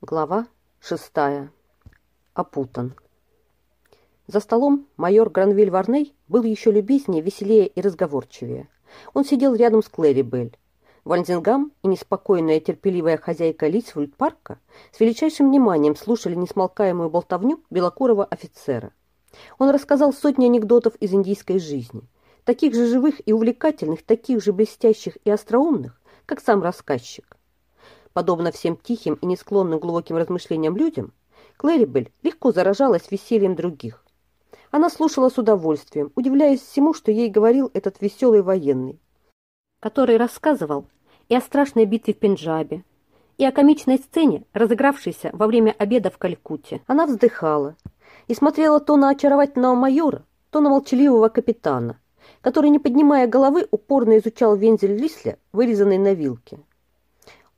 Глава шестая. Опутан. За столом майор Гранвиль Варней был еще любезнее, веселее и разговорчивее. Он сидел рядом с Клэри Белль. Вальдингам и неспокойная терпеливая хозяйка Литсвульд парка с величайшим вниманием слушали несмолкаемую болтовню белокурого офицера. Он рассказал сотни анекдотов из индийской жизни, таких же живых и увлекательных, таких же блестящих и остроумных, как сам рассказчик. Подобно всем тихим и не склонным глубоким размышлениям людям, Клэрибель легко заражалась весельем других. Она слушала с удовольствием, удивляясь всему, что ей говорил этот веселый военный, который рассказывал и о страшной битве в Пенджабе, и о комичной сцене, разыгравшейся во время обеда в Калькутте. Она вздыхала и смотрела то на очаровательного майора, то на молчаливого капитана, который, не поднимая головы, упорно изучал вензель Лисля, вырезанный на вилке.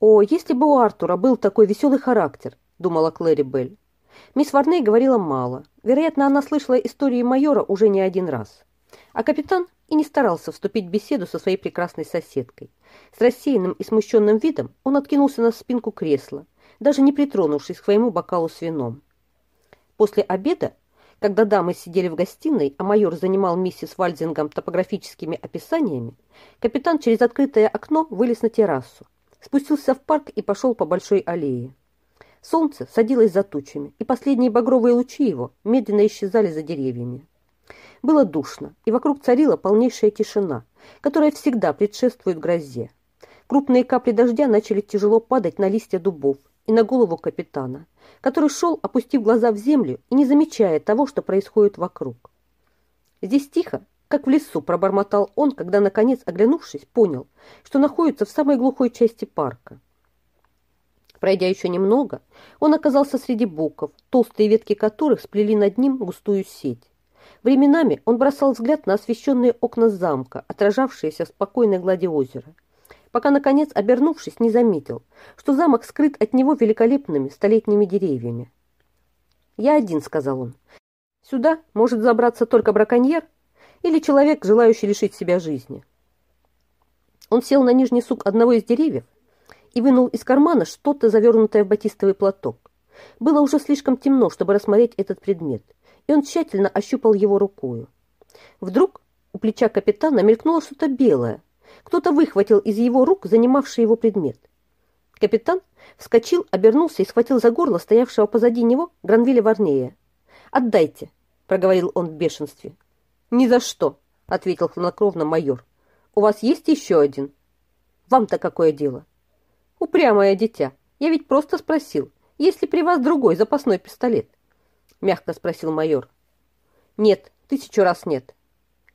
«О, если бы у Артура был такой веселый характер», — думала Клэри Белль. Мисс Варней говорила мало. Вероятно, она слышала истории майора уже не один раз. А капитан и не старался вступить в беседу со своей прекрасной соседкой. С рассеянным и смущенным видом он откинулся на спинку кресла, даже не притронувшись к своему бокалу с вином. После обеда, когда дамы сидели в гостиной, а майор занимал миссис Вальдингом топографическими описаниями, капитан через открытое окно вылез на террасу спустился в парк и пошел по большой аллее. Солнце садилось за тучами, и последние багровые лучи его медленно исчезали за деревьями. Было душно, и вокруг царила полнейшая тишина, которая всегда предшествует грозе. Крупные капли дождя начали тяжело падать на листья дубов и на голову капитана, который шел, опустив глаза в землю и не замечая того, что происходит вокруг. Здесь тихо как в лесу пробормотал он, когда, наконец, оглянувшись, понял, что находится в самой глухой части парка. Пройдя еще немного, он оказался среди буков, толстые ветки которых сплели над ним густую сеть. Временами он бросал взгляд на освещенные окна замка, отражавшиеся в спокойной глади озера, пока, наконец, обернувшись, не заметил, что замок скрыт от него великолепными столетними деревьями. «Я один», — сказал он. «Сюда может забраться только браконьер или человек, желающий лишить себя жизни. Он сел на нижний сук одного из деревьев и вынул из кармана что-то, завернутое в батистовый платок. Было уже слишком темно, чтобы рассмотреть этот предмет, и он тщательно ощупал его рукою. Вдруг у плеча капитана мелькнуло что-то белое. Кто-то выхватил из его рук занимавший его предмет. Капитан вскочил, обернулся и схватил за горло стоявшего позади него Гранвиля Варнея. «Отдайте!» — проговорил он в бешенстве. «Ни за что», — ответил хладнокровно майор. «У вас есть еще один?» «Вам-то какое дело?» «Упрямое дитя. Я ведь просто спросил, есть ли при вас другой запасной пистолет?» Мягко спросил майор. «Нет, тысячу раз нет».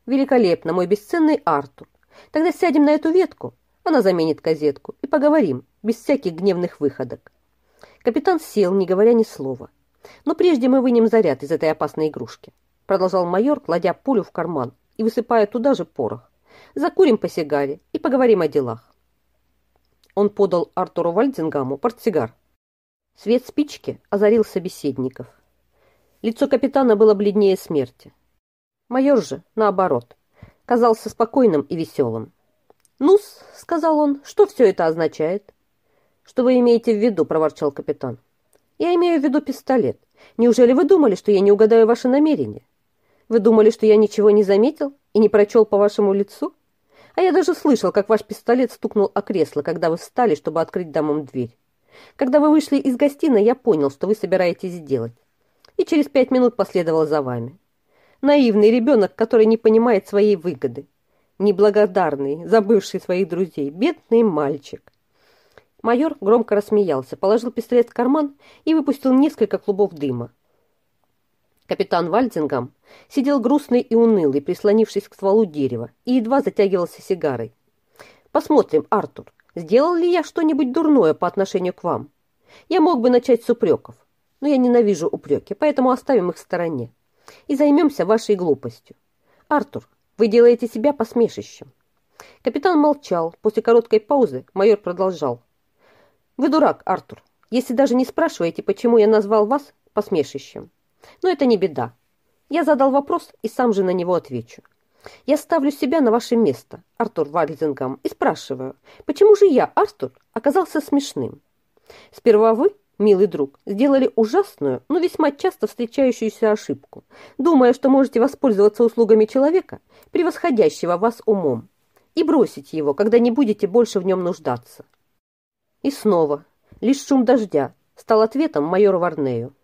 «Великолепно, мой бесценный Артур. Тогда сядем на эту ветку, она заменит газетку, и поговорим, без всяких гневных выходок». Капитан сел, не говоря ни слова. «Но прежде мы вынем заряд из этой опасной игрушки» продолжал майор, кладя пулю в карман и высыпая туда же порох. «Закурим по сигаре и поговорим о делах». Он подал Артуру Вальдингаму портсигар. Свет спички озарил собеседников. Лицо капитана было бледнее смерти. Майор же, наоборот, казался спокойным и веселым. «Ну-с», — сказал он, — «что все это означает?» «Что вы имеете в виду?» — проворчал капитан. «Я имею в виду пистолет. Неужели вы думали, что я не угадаю ваши намерения?» Вы думали, что я ничего не заметил и не прочел по вашему лицу? А я даже слышал, как ваш пистолет стукнул о кресло, когда вы встали, чтобы открыть дамам дверь. Когда вы вышли из гостиной, я понял, что вы собираетесь сделать. И через пять минут последовал за вами. Наивный ребенок, который не понимает своей выгоды. Неблагодарный, забывший своих друзей. Бедный мальчик. Майор громко рассмеялся, положил пистолет в карман и выпустил несколько клубов дыма. Капитан Вальдингам сидел грустный и унылый, прислонившись к стволу дерева, и едва затягивался сигарой. «Посмотрим, Артур, сделал ли я что-нибудь дурное по отношению к вам? Я мог бы начать с упреков, но я ненавижу упреки, поэтому оставим их в стороне и займемся вашей глупостью. Артур, вы делаете себя посмешищем». Капитан молчал. После короткой паузы майор продолжал. «Вы дурак, Артур, если даже не спрашиваете, почему я назвал вас посмешищем. Но это не беда. Я задал вопрос и сам же на него отвечу. Я ставлю себя на ваше место, Артур Вальдингам, и спрашиваю, почему же я, Артур, оказался смешным? Сперва вы, милый друг, сделали ужасную, но весьма часто встречающуюся ошибку, думая, что можете воспользоваться услугами человека, превосходящего вас умом, и бросить его, когда не будете больше в нем нуждаться. И снова, лишь шум дождя стал ответом майору Варнею.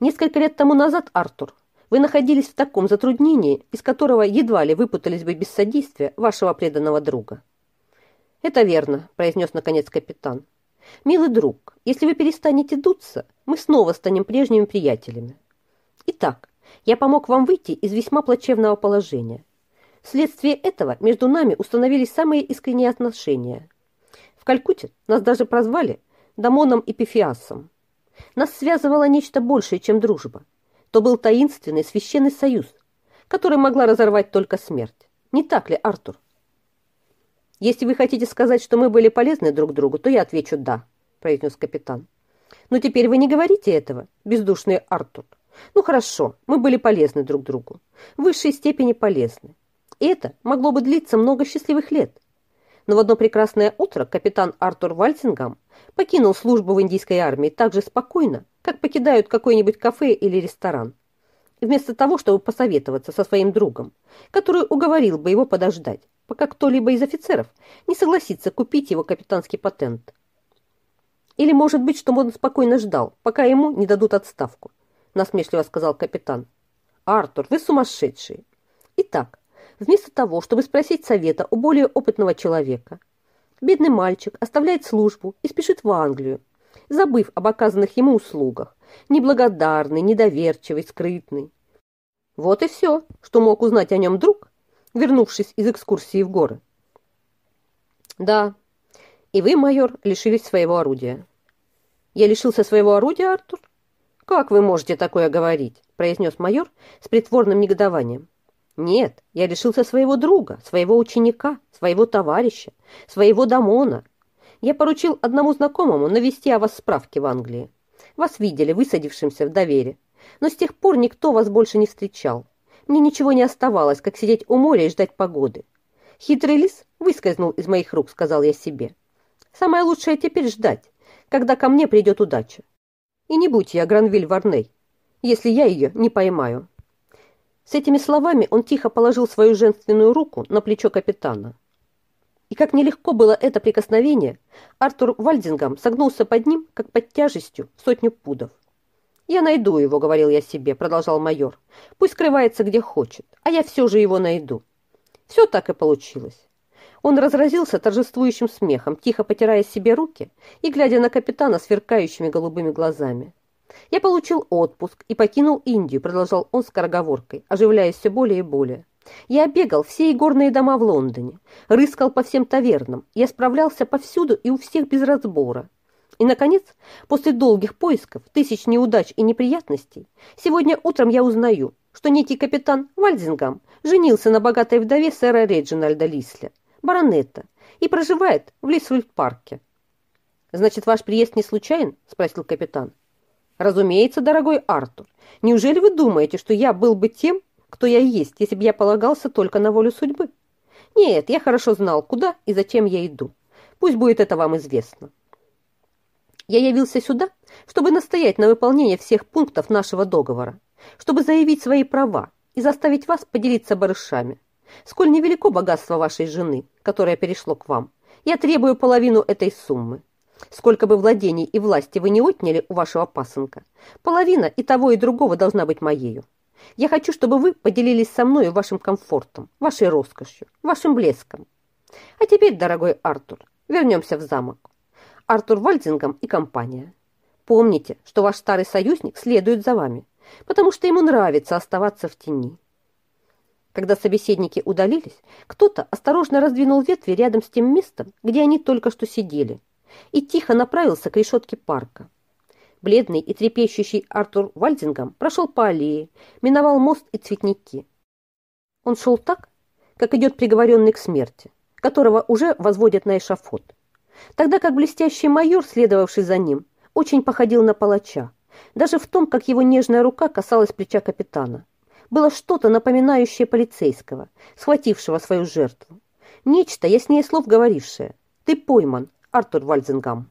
Несколько лет тому назад, Артур, вы находились в таком затруднении, из которого едва ли выпутались бы без содействия вашего преданного друга. «Это верно», – произнес наконец капитан. «Милый друг, если вы перестанете дуться, мы снова станем прежними приятелями. Итак, я помог вам выйти из весьма плачевного положения. Вследствие этого между нами установились самые искренние отношения. В Калькутте нас даже прозвали Дамоном и Пифиасом. Нас связывало нечто большее, чем дружба. То был таинственный священный союз, который могла разорвать только смерть. Не так ли, Артур? Если вы хотите сказать, что мы были полезны друг другу, то я отвечу «да», произнес капитан. Но теперь вы не говорите этого, бездушный Артур. Ну хорошо, мы были полезны друг другу. В высшей степени полезны. И это могло бы длиться много счастливых лет. Но в одно прекрасное утро капитан Артур Вальсингам покинул службу в индийской армии так же спокойно, как покидают какое-нибудь кафе или ресторан. Вместо того, чтобы посоветоваться со своим другом, который уговорил бы его подождать, пока кто-либо из офицеров не согласится купить его капитанский патент. Или, может быть, что он спокойно ждал, пока ему не дадут отставку, насмешливо сказал капитан. Артур, вы сумасшедший. Итак, вместо того, чтобы спросить совета у более опытного человека, бедный мальчик оставляет службу и спешит в Англию, забыв об оказанных ему услугах, неблагодарный, недоверчивый, скрытный. Вот и все, что мог узнать о нем друг, вернувшись из экскурсии в горы. Да, и вы, майор, лишились своего орудия. Я лишился своего орудия, Артур? Как вы можете такое говорить? произнес майор с притворным негодованием. Нет, я лишился своего друга, своего ученика, своего товарища, своего дамона. Я поручил одному знакомому навести о вас справки в Англии. Вас видели высадившимся в довере, но с тех пор никто вас больше не встречал. Мне ничего не оставалось, как сидеть у моря и ждать погоды. Хитрый лис выскользнул из моих рук, сказал я себе. Самое лучшее теперь ждать, когда ко мне придет удача. И не будь я Гранвиль Варней, если я ее не поймаю. С этими словами он тихо положил свою женственную руку на плечо капитана. И как нелегко было это прикосновение, Артур Вальдингам согнулся под ним, как под тяжестью сотню пудов. «Я найду его», — говорил я себе, — продолжал майор. «Пусть скрывается где хочет, а я все же его найду». Все так и получилось. Он разразился торжествующим смехом, тихо потирая себе руки и глядя на капитана сверкающими голубыми глазами. «Я получил отпуск и покинул Индию», — продолжал он скороговоркой, оживляясь все более и более. «Я обегал все игорные дома в Лондоне, рыскал по всем тавернам, я справлялся повсюду и у всех без разбора. И, наконец, после долгих поисков, тысяч неудач и неприятностей, сегодня утром я узнаю, что некий капитан Вальдингам женился на богатой вдове сэра Реджинальда Лисля, баронета, и проживает в Лисвульд-парке. «Значит, ваш приезд не случайен?» – спросил капитан. «Разумеется, дорогой Артур. Неужели вы думаете, что я был бы тем, кто я есть, если бы я полагался только на волю судьбы? Нет, я хорошо знал, куда и зачем я иду. Пусть будет это вам известно. Я явился сюда, чтобы настоять на выполнении всех пунктов нашего договора, чтобы заявить свои права и заставить вас поделиться барышами. Сколь невелико богатство вашей жены, которое перешло к вам, я требую половину этой суммы. Сколько бы владений и власти вы не отняли у вашего пасынка, половина и того, и другого должна быть моею. Я хочу, чтобы вы поделились со мной вашим комфортом, вашей роскошью, вашим блеском. А теперь, дорогой Артур, вернемся в замок. Артур Вальдингам и компания. Помните, что ваш старый союзник следует за вами, потому что ему нравится оставаться в тени. Когда собеседники удалились, кто-то осторожно раздвинул ветви рядом с тем местом, где они только что сидели, и тихо направился к решетке парка. Бледный и трепещущий Артур Вальдингам прошел по аллее, миновал мост и цветники. Он шел так, как идет приговоренный к смерти, которого уже возводят на эшафот тогда как блестящий майор, следовавший за ним, очень походил на палача, даже в том, как его нежная рука касалась плеча капитана. Было что-то напоминающее полицейского, схватившего свою жертву. Нечто, яснее слов говорившее. «Ты пойман, Артур Вальдингам».